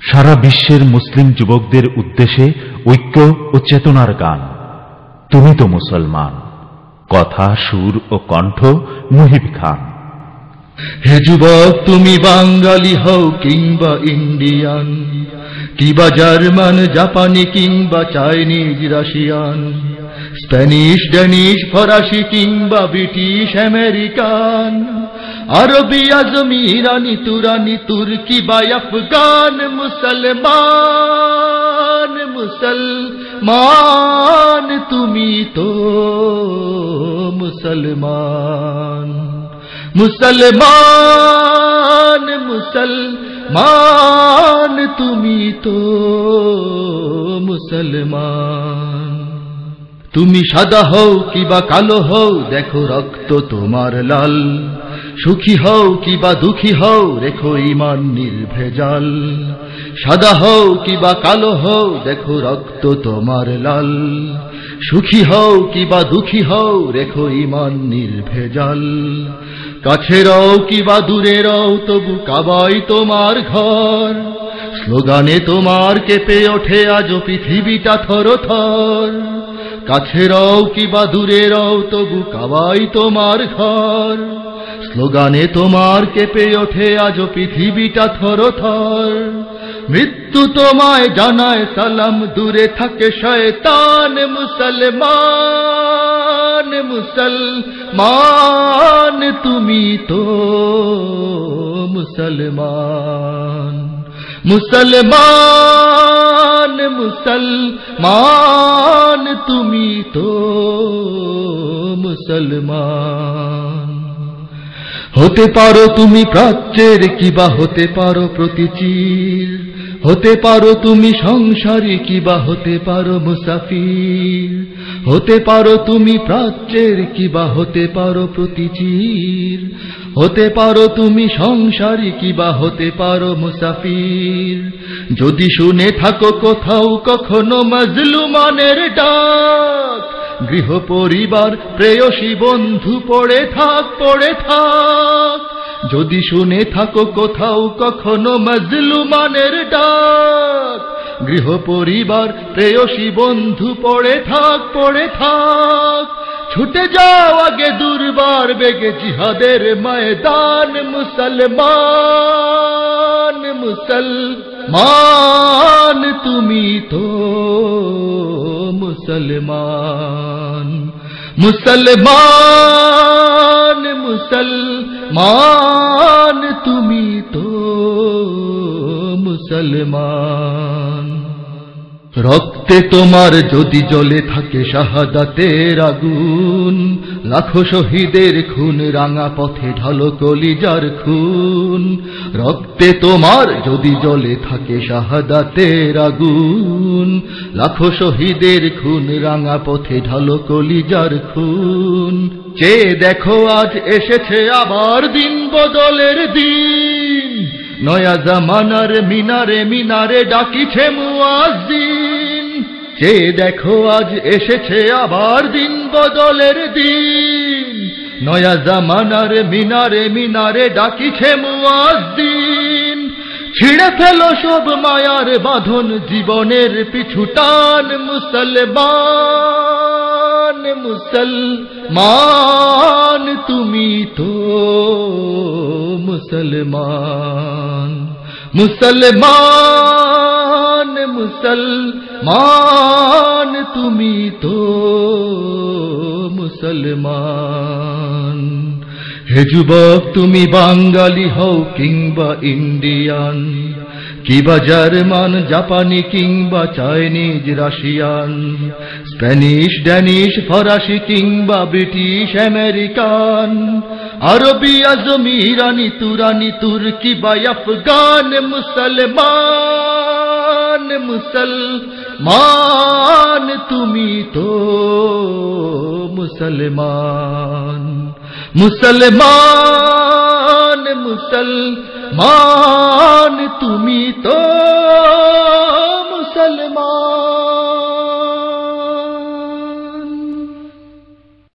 সারা বিশ্বের মুসলিম যুবকদের উদ্দেশ্যে ঐক্য ও চেতনার গান। তুমি তো মুসলমান। কথা, সুর ও কণ্ঠ মুহিব খান। হে যুবক, তুমি বাঙালি হও কিংবা ইন্ডিয়ান। কিবা জার্মান, জাপানি কিংবা চাইনিজ, রাশিয়ান। স্প্যানিশ ড্যানিশ ফরাসি কিংবা ব্রিটিশ, আমেরিকান। আরবি আজমি ইরানি তুরানি তুর্কি বা আফগান মুসলমান মুসলমান তুমি তো মুসলমান মুসলমান মুসলমান তুমি তো মুসলমান। তুমি সাদা হও কিবা কালো হও, দেখো রক্ত তোমার লাল। সুখী হও কিবা দুঃখী হও, রেখো ইমান নির্ভেজাল। সাদা হও কিবা কালো হও, দেখো রক্ত তোমার লাল। সুখী হও কিবা দুঃখী হও, রেখো ইমান নির্ভেজাল। কাছে রও কিবা দূরে রও, তবু কাবাই তোমার ঘর। স্লোগানে তোমার কেঁপে ওঠে আজ পৃথিবীটা থর থর কাছে রও কিবা দূরে রও, তবু কাবাই তোমার ঘর। স্লোগানে তোমার কেঁপে ওঠে আজ পৃথিবীটা থর থর মৃত্যু তোমায় জানায় সালাম, দূরে থাকে শয়তান মুসলমান মুসলমান তুমি তো মুসলমান মুসলমান মুসলমান তুমি তো মুসলমান। হতে পারো তুমি প্রাচ্যের কিবা, হতে পারো প্রতিচির হতে পারো তুমি সংসারী কিবা, হতে পারো মুসাফির। হতে পারো তুমি প্রাচ্যের কিবা, হতে পারো প্রতিচির হতে পারো তুমি সংসারী কিবা, হতে পারো মুসাফির। যদি শুনে থাকো কোথাও কখনো মজলুমানের ডাক গৃহ পরিবার, প্রেয়সী বন্ধু, পড়ে থাক পড়ে থাক। যদি শুনে থাকো কোথাও কখনো মজলুমানের ডাক। গৃহ পরিবার, প্রেয়সী বন্ধু, পড়ে থাক পড়ে থাক। ছুটে যাও আগে দুর্বার বেগে জিহাদের ময়দান, মুসলমান মুসলমান তুমি তো মুসলমান মুসলমান মুসলমান তুমি তো মুসলমান রক্তে তোমার যদি জলে থাকে শাহাদাতের আগুন, লাখো শহীদের খুন রাঙা পথে ঢালো কলিজার খুন। রক্তে তোমার যদি জলে থাকে শাহাদাতের আগুন, লাখো শহীদের খুন রাঙা পথে ঢালো কলিজার খুন। চেয়ে দেখো আজ এসেছে আবার দিন বদলের দিন। নয়া জামানার মিনারে মিনারে ডাকিছে মুয়াজ্জিন। যে দেখো আজ এসেছে আবার দিন বদলের দিন। নয়া জামানার মিনারে মিনারে ডাকিছে মুয়াজ্জিন। ছিঁড়ে ফেল সব মায়ার বাঁধন, জীবনের পিছু টান মুসলমান। মুসলমান তুমি তো মুসলমান মুসলমান মুসলমান তুমি তো মুসলমান হে যুবক তুমি বাঙালি হও কিংবা ইন্ডিয়ান কিবা জার্মান, জাপানি কিংবা চাইনিজ, রাশিয়ান, স্প্যানিশ, ড্যানিশ, ফরাসি কিংবা ব্রিটিশ, আমেরিকান, আরবি, আজমি, ইরানি, তুরানি, তুর্কি বা আফগান, মুসলমান মুসলমান, তুমি তো মুসলমান মুসলমান মুসলমান তুমি তো